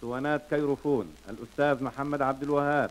اسطوانات كيروفون الأستاذ محمد عبد الوهاب.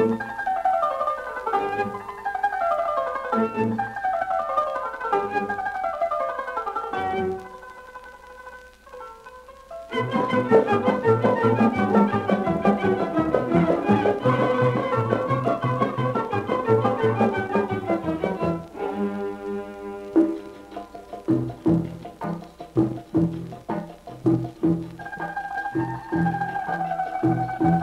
Thank mm -hmm. you.